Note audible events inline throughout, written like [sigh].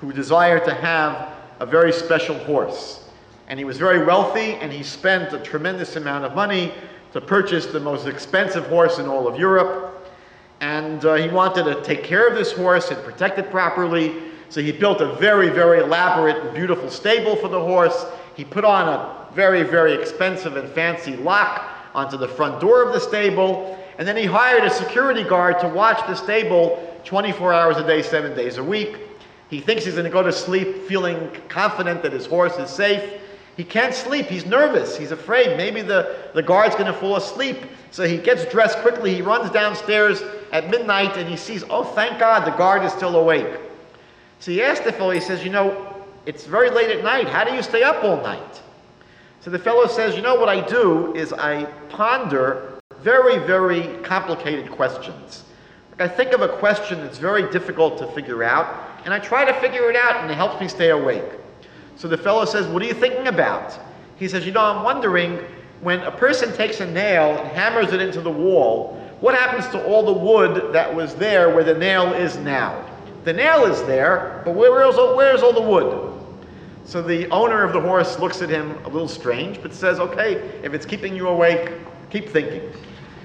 who desired to have a very special horse. And he was very wealthy, and he spent a tremendous amount of money to purchase the most expensive horse in all of Europe. And uh, he wanted to take care of this horse and protect it properly. So he built a very, very elaborate and beautiful stable for the horse. He put on a very, very expensive and fancy lock onto the front door of the stable. And then he hired a security guard to watch the stable 24 hours a day, seven days a week. He thinks he's going to go to sleep feeling confident that his horse is safe. He can't sleep. He's nervous. He's afraid. Maybe the, the guard's going to fall asleep. So he gets dressed quickly. He runs downstairs at midnight and he sees, oh, thank God, the guard is still awake. So he asks the fellow, he says, you know, it's very late at night. How do you stay up all night? So the fellow says, you know what I do is I ponder very, very complicated questions. I think of a question that's very difficult to figure out, and I try to figure it out, and it helps me stay awake. So the fellow says, What are you thinking about? He says, You know, I'm wondering when a person takes a nail and hammers it into the wall, what happens to all the wood that was there where the nail is now? The nail is there, but where's all, where's all the wood? So the owner of the horse looks at him a little strange, but says, Okay, if it's keeping you awake, keep thinking.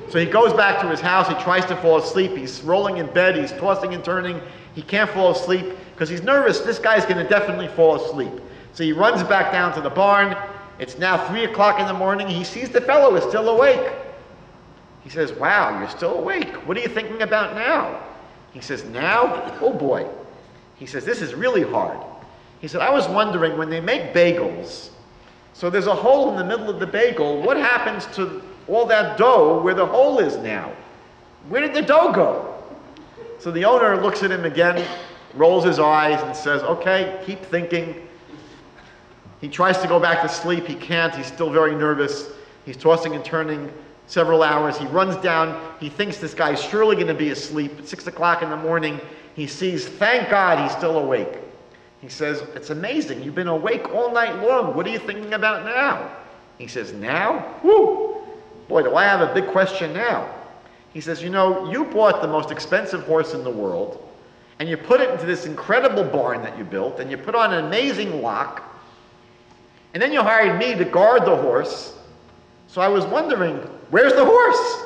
So he goes back to his house, he tries to fall asleep, he's rolling in bed, he's tossing and turning, he can't fall asleep because he's nervous. This guy's going to definitely fall asleep. So he runs back down to the barn. It's now 3 o'clock in the morning. He sees the fellow is still awake. He says, Wow, you're still awake. What are you thinking about now? He says, Now? Oh boy. He says, This is really hard. He said, I was wondering when they make bagels, so there's a hole in the middle of the bagel, what happens to all that dough where the hole is now? Where did the dough go? So the owner looks at him again, rolls his eyes, and says, Okay, keep thinking. He tries to go back to sleep. He can't. He's still very nervous. He's tossing and turning several hours. He runs down. He thinks this guy's surely going to be asleep. At 6 o'clock in the morning, he sees, thank God he's still awake. He says, It's amazing. You've been awake all night long. What are you thinking about now? He says, Now? Whoo! Boy, do I have a big question now. He says, You know, you bought the most expensive horse in the world, and you put it into this incredible barn that you built, and you put on an amazing lock, and then you hired me to guard the horse. So I was wondering, where's the horse?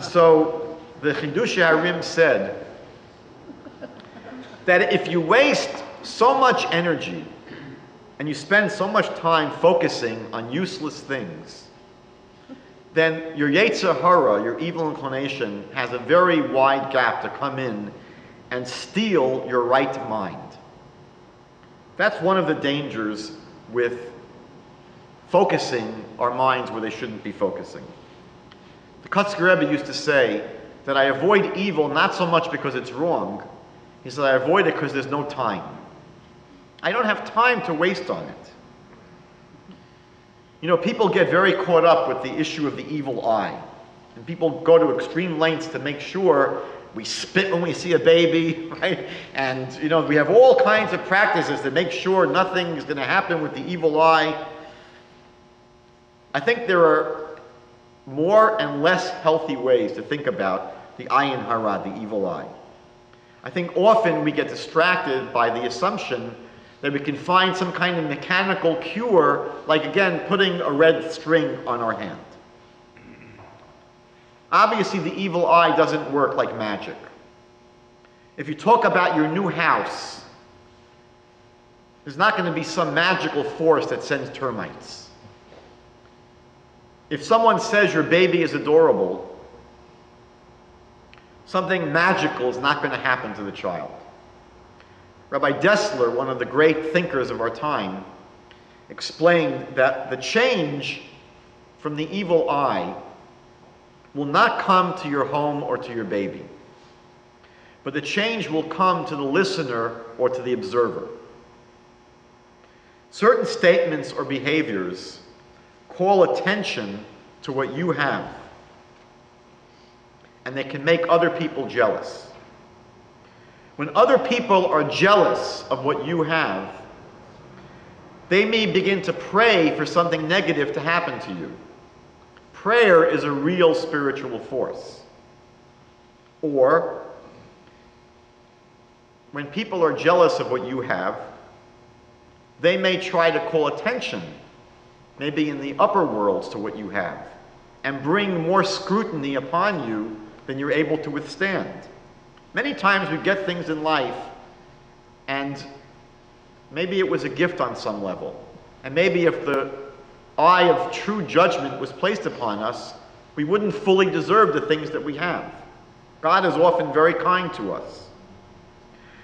[laughs] so the Chiddushei HaRim said that if you waste so much energy and you spend so much time focusing on useless things, then your Yetzer Hara, your evil inclination, has a very wide gap to come in and steal your right mind. That's one of the dangers with focusing our minds where they shouldn't be focusing. The Kotzker Rebbe used to say that I avoid evil not so much because it's wrong, he said I avoid it because there's no time. I don't have time to waste on it. You know, people get very caught up with the issue of the evil eye. And people go to extreme lengths to make sure we spit when we see a baby, [laughs] right? And, you know, we have all kinds of practices to make sure nothing is going to happen with the evil eye. I think there are more and less healthy ways to think about the ayin hara, the evil eye. I think often we get distracted by the assumption that we can find some kind of mechanical cure, like again, putting a red string on our hand. Obviously, the evil eye doesn't work like magic. If you talk about your new house, there's not going to be some magical force that sends termites. If someone says your baby is adorable, something magical is not going to happen to the child. Rabbi Dessler, one of the great thinkers of our time, explained that the change from the evil eye will not come to your home or to your baby, but the change will come to the listener or to the observer. Certain statements or behaviors call attention to what you have, and they can make other people jealous. When other people are jealous of what you have, they may begin to pray for something negative to happen to you. Prayer is a real spiritual force. Or when people are jealous of what you have, they may try to call attention, maybe in the upper worlds, to what you have, and bring more scrutiny upon you than you're able to withstand. Many times we get things in life, and maybe it was a gift on some level. And maybe if the eye of true judgment was placed upon us, we wouldn't fully deserve the things that we have. God is often very kind to us.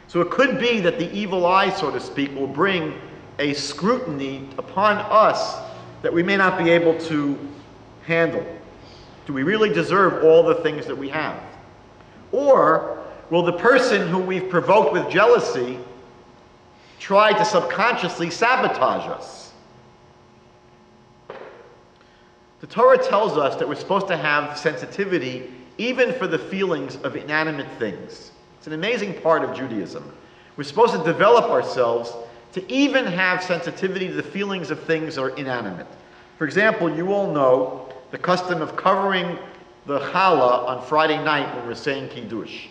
So it could be that the evil eye, so to speak, will bring a scrutiny upon us that we may not be able to handle. Do we really deserve all the things that we have? Or will the person who we've provoked with jealousy try to subconsciously sabotage us? The Torah tells us that we're supposed to have sensitivity even for the feelings of inanimate things. It's an amazing part of Judaism. We're supposed to develop ourselves to even have sensitivity to the feelings of things that are inanimate. For example, you all know the custom of covering the challah on Friday night when we're saying Kiddush.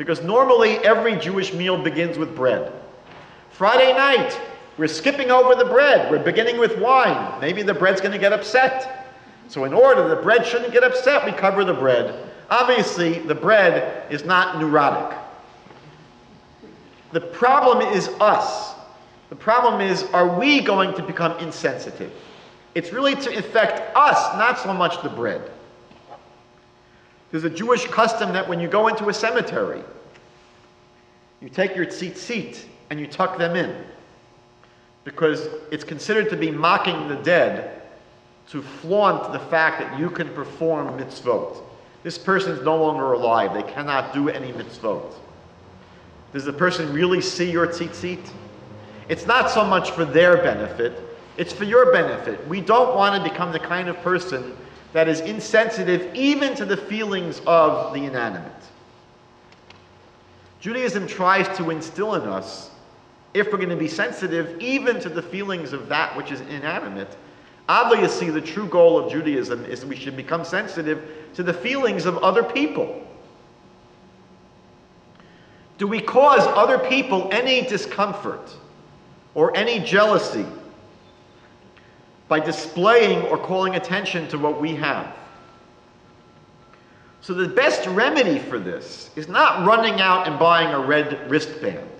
Because normally every Jewish meal begins with bread. Friday night, we're skipping over the bread. We're beginning with wine. Maybe the bread's going to get upset. So, in order the bread shouldn't get upset, we cover the bread. Obviously, the bread is not neurotic. The problem is us. The problem is, are we going to become insensitive? It's really to affect us, not so much the bread. There's a Jewish custom that when you go into a cemetery, you take your tzitzit and you tuck them in because it's considered to be mocking the dead to flaunt the fact that you can perform mitzvot. This person is no longer alive. They cannot do any mitzvot. Does the person really see your tzitzit? It's not so much for their benefit, it's for your benefit. We don't want to become the kind of person that is insensitive even to the feelings of the inanimate. Judaism tries to instill in us, if we're going to be sensitive even to the feelings of that which is inanimate, obviously the true goal of Judaism is we should become sensitive to the feelings of other people. Do we cause other people any discomfort or any jealousy by displaying or calling attention to what we have? So, the best remedy for this is not running out and buying a red wristband.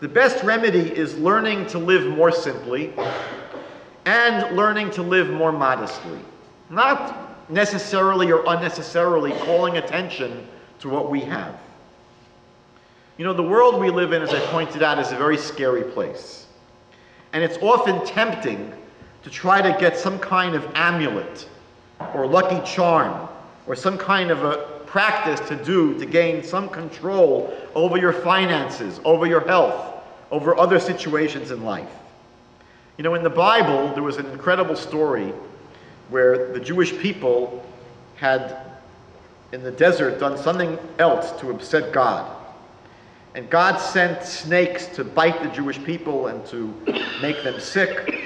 The best remedy is learning to live more simply and learning to live more modestly. Not necessarily or unnecessarily calling attention to what we have. You know, the world we live in, as I pointed out, is a very scary place. And it's often tempting to try to get some kind of amulet or lucky charm or some kind of a practice to do to gain some control over your finances, over your health, over other situations in life. You know, in the Bible, there was an incredible story where the Jewish people had, in the desert, done something else to upset God. And God sent snakes to bite the Jewish people and to make them sick.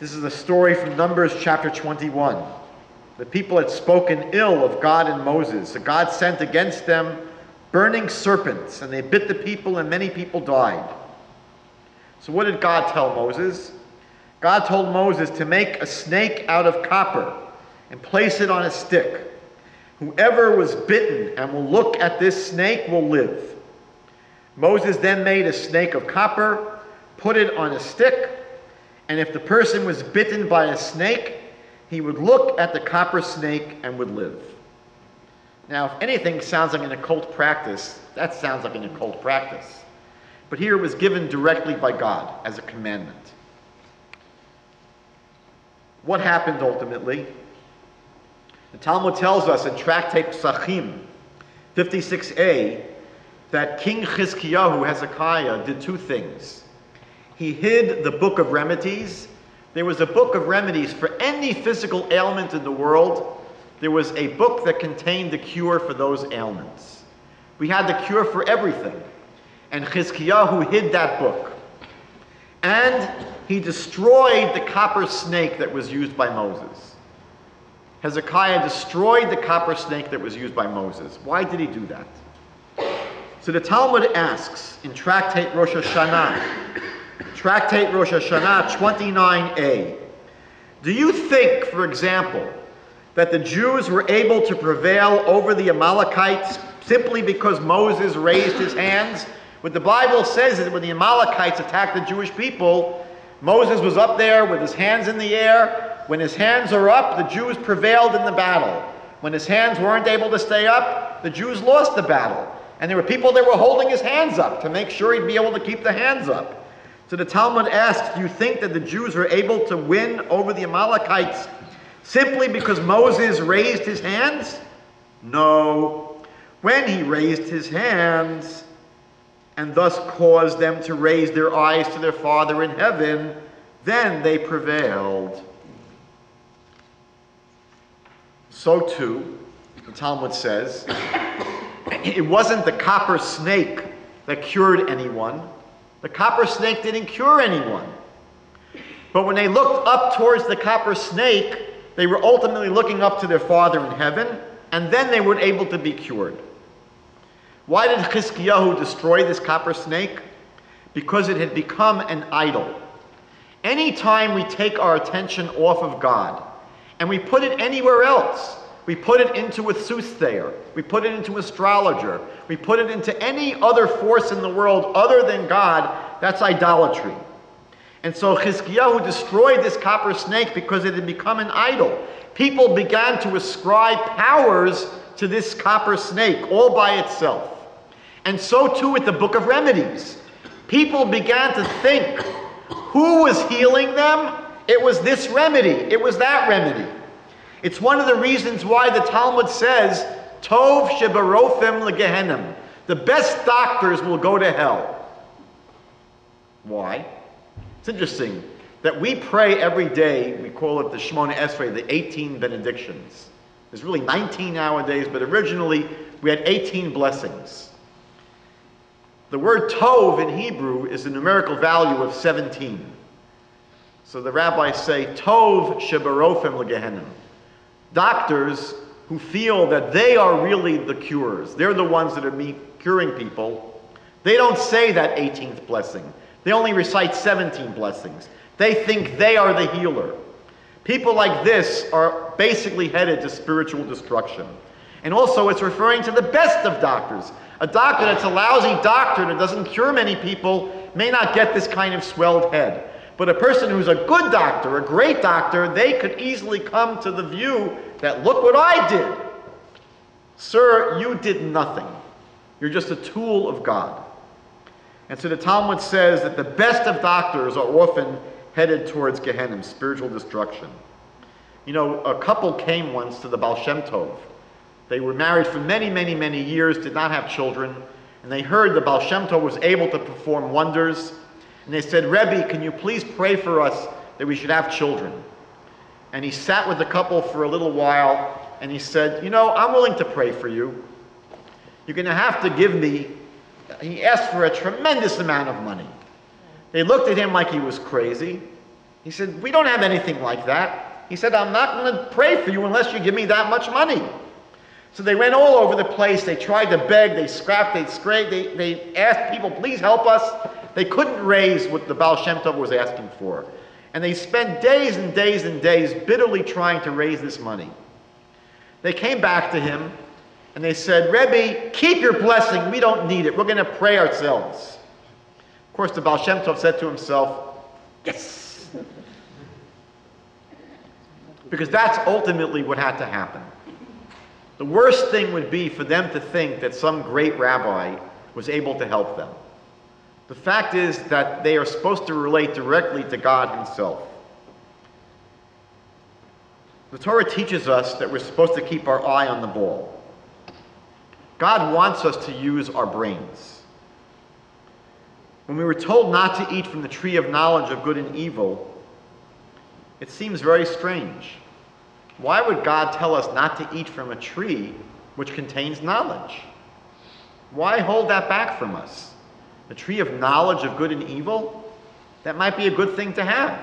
This is a story from Numbers chapter 21. The people had spoken ill of God and Moses. So God sent against them burning serpents, and they bit the people, and many people died. So, what did God tell Moses? God told Moses to make a snake out of copper and place it on a stick. Whoever was bitten and will look at this snake will live. Moses then made a snake of copper, put it on a stick, and if the person was bitten by a snake, he would look at the copper snake and would live. Now, if anything sounds like an occult practice, that sounds like an occult practice. But here it was given directly by God as a commandment. What happened ultimately? The Talmud tells us in Tractate Psachim 56a that King Chizkiyahu Hezekiah did two things. He hid the book of remedies. There was a book of remedies for any physical ailment in the world. There was a book that contained the cure for those ailments. We had the cure for everything. And Chizkiyahu hid that book. And he destroyed the copper snake that was used by Moses. Hezekiah destroyed the copper snake that was used by Moses. Why did he do that? So the Talmud asks in Tractate Rosh Hashanah, Tractate Rosh Hashanah 29a, do you think, for example, that the Jews were able to prevail over the Amalekites simply because Moses raised his hands? What the Bible says is that when the Amalekites attacked the Jewish people, Moses was up there with his hands in the air. When his hands are up, the Jews prevailed in the battle. When his hands weren't able to stay up, the Jews lost the battle. And there were people that were holding his hands up to make sure he'd be able to keep the hands up. So the Talmud asks, Do you think that the Jews were able to win over the Amalekites simply because Moses raised his hands? No. When he raised his hands and thus caused them to raise their eyes to their Father in heaven, then they prevailed. So too, the Talmud says, [coughs] it wasn't the copper snake that cured anyone. The copper snake didn't cure anyone. But when they looked up towards the copper snake, they were ultimately looking up to their Father in heaven, and then they were able to be cured. Why did Chizkiyahu destroy this copper snake? Because it had become an idol. Anytime we take our attention off of God and we put it anywhere else, we put it into a soothsayer. We put it into an astrologer. We put it into any other force in the world other than God. That's idolatry. And so Chizkiyahu destroyed this copper snake because it had become an idol. People began to ascribe powers to this copper snake all by itself. And so too with the Book of Remedies. People began to think who was healing them? It was this remedy, it was that remedy. It's one of the reasons why the Talmud says, Tov shebarofim leGehinnom. The best doctors will go to hell. Why? It's interesting that we pray every day, we call it the Shemona Esrei, the 18 benedictions. There's really 19 nowadays, but originally we had 18 blessings. The word Tov in Hebrew is a numerical value of 17. So the rabbis say, Tov shebarofim leGehinnom doctors who feel that they are really the cures, they're the ones that are me- curing people. They don't say that 18th blessing. They only recite 17 blessings. They think they are the healer. People like this are basically headed to spiritual destruction. And also, it's referring to the best of doctors. A doctor that's a lousy doctor that doesn't cure many people may not get this kind of swelled head. But a person who's a good doctor, a great doctor, they could easily come to the view that look what I did. Sir, you did nothing. You're just a tool of God. And so the Talmud says that the best of doctors are often headed towards Gehenna, spiritual destruction. You know, a couple came once to the Baal Shem Tov. They were married for many, many, many years, did not have children, and they heard the Baal Shem Tov was able to perform wonders and they said, Rebbe, can you please pray for us that we should have children? And he sat with the couple for a little while and he said, You know, I'm willing to pray for you. You're going to have to give me. He asked for a tremendous amount of money. They looked at him like he was crazy. He said, We don't have anything like that. He said, I'm not going to pray for you unless you give me that much money. So they went all over the place. They tried to beg, they scrapped, they scraped, they, they asked people, please help us. They couldn't raise what the Baal Shem Tov was asking for. And they spent days and days and days bitterly trying to raise this money. They came back to him and they said, Rebbe, keep your blessing. We don't need it. We're going to pray ourselves. Of course, the Baal Shem Tov said to himself, Yes! because that's ultimately what had to happen. The worst thing would be for them to think that some great rabbi was able to help them. The fact is that they are supposed to relate directly to God Himself. The Torah teaches us that we're supposed to keep our eye on the ball. God wants us to use our brains. When we were told not to eat from the tree of knowledge of good and evil, it seems very strange. Why would God tell us not to eat from a tree which contains knowledge? Why hold that back from us? The tree of knowledge of good and evil, that might be a good thing to have.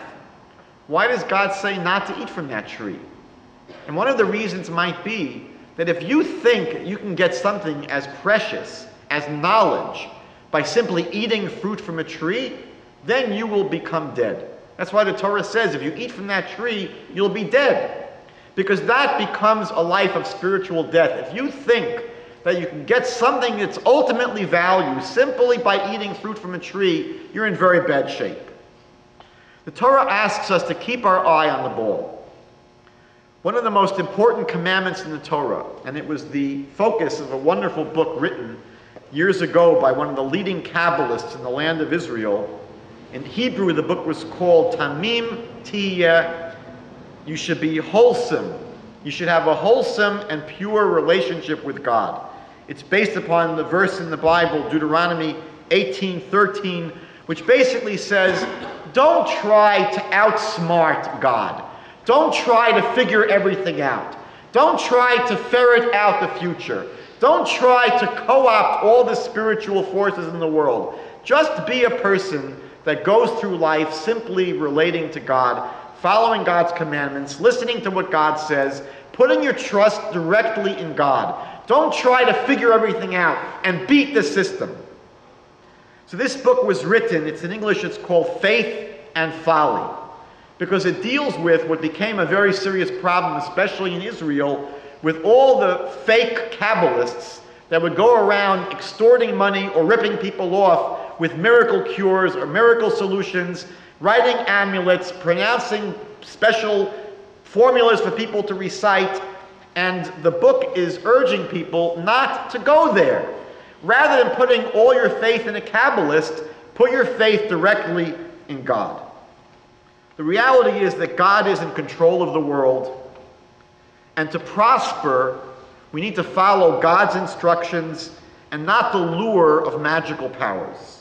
Why does God say not to eat from that tree? And one of the reasons might be that if you think you can get something as precious as knowledge by simply eating fruit from a tree, then you will become dead. That's why the Torah says if you eat from that tree, you'll be dead. Because that becomes a life of spiritual death. If you think that you can get something that's ultimately value simply by eating fruit from a tree, you're in very bad shape. The Torah asks us to keep our eye on the ball. One of the most important commandments in the Torah, and it was the focus of a wonderful book written years ago by one of the leading Kabbalists in the land of Israel. In Hebrew, the book was called Tamim Tiyeh. You should be wholesome. You should have a wholesome and pure relationship with God. It's based upon the verse in the Bible, Deuteronomy 18:13, which basically says, "Don't try to outsmart God. Don't try to figure everything out. Don't try to ferret out the future. Don't try to co opt all the spiritual forces in the world. Just be a person that goes through life simply relating to God, following God's commandments, listening to what God says, putting your trust directly in God. Don't try to figure everything out and beat the system. So, this book was written, it's in English, it's called Faith and Folly, because it deals with what became a very serious problem, especially in Israel, with all the fake Kabbalists that would go around extorting money or ripping people off with miracle cures or miracle solutions, writing amulets, pronouncing special formulas for people to recite. And the book is urging people not to go there. Rather than putting all your faith in a Kabbalist, put your faith directly in God. The reality is that God is in control of the world and to prosper, we need to follow God's instructions and not the lure of magical powers.